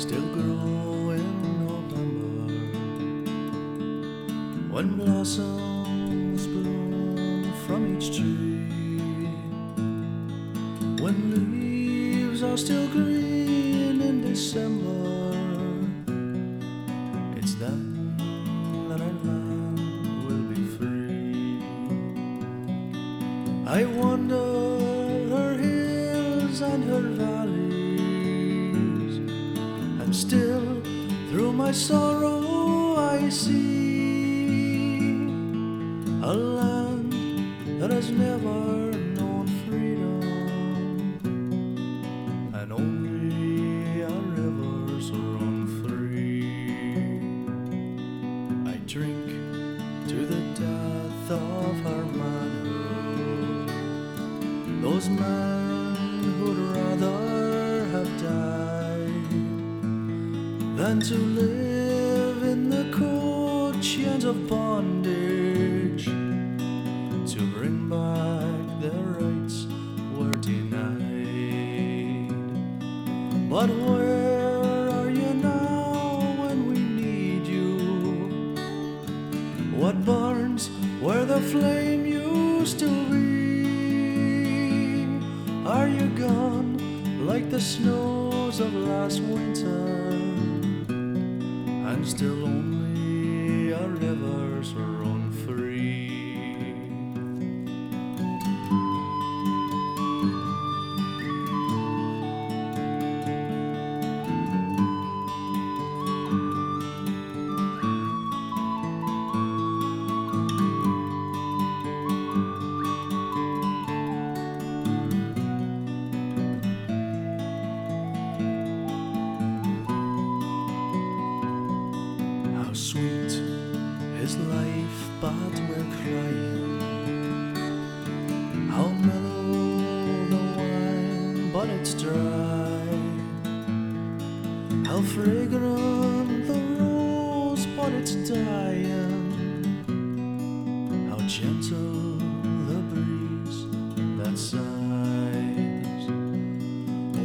still growing November. When blossoms bloom from each tree, when leaves are still green in December, it's then that our land will be free. I wander her hills and her valleys still through my sorrow I see a land that has never known freedom, and only our rivers run free. I drink to the death of her manhood, those men than to live in the cold chains of bondage to bring back their rights were denied. But where are you now when we need you? What burns where the flame used to be? Are you gone like the snows of last winter? And still only our rivers run How sweet is life, but we're crying. How mellow the wine, but it's dry. How fragrant the rose, but it's dying. How gentle the breeze that sighs.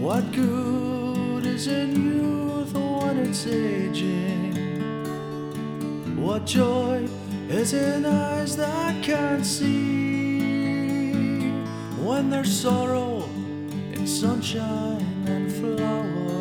What good is in youth when it's aging? What joy is in eyes that can't see when there's sorrow in sunshine and flowers,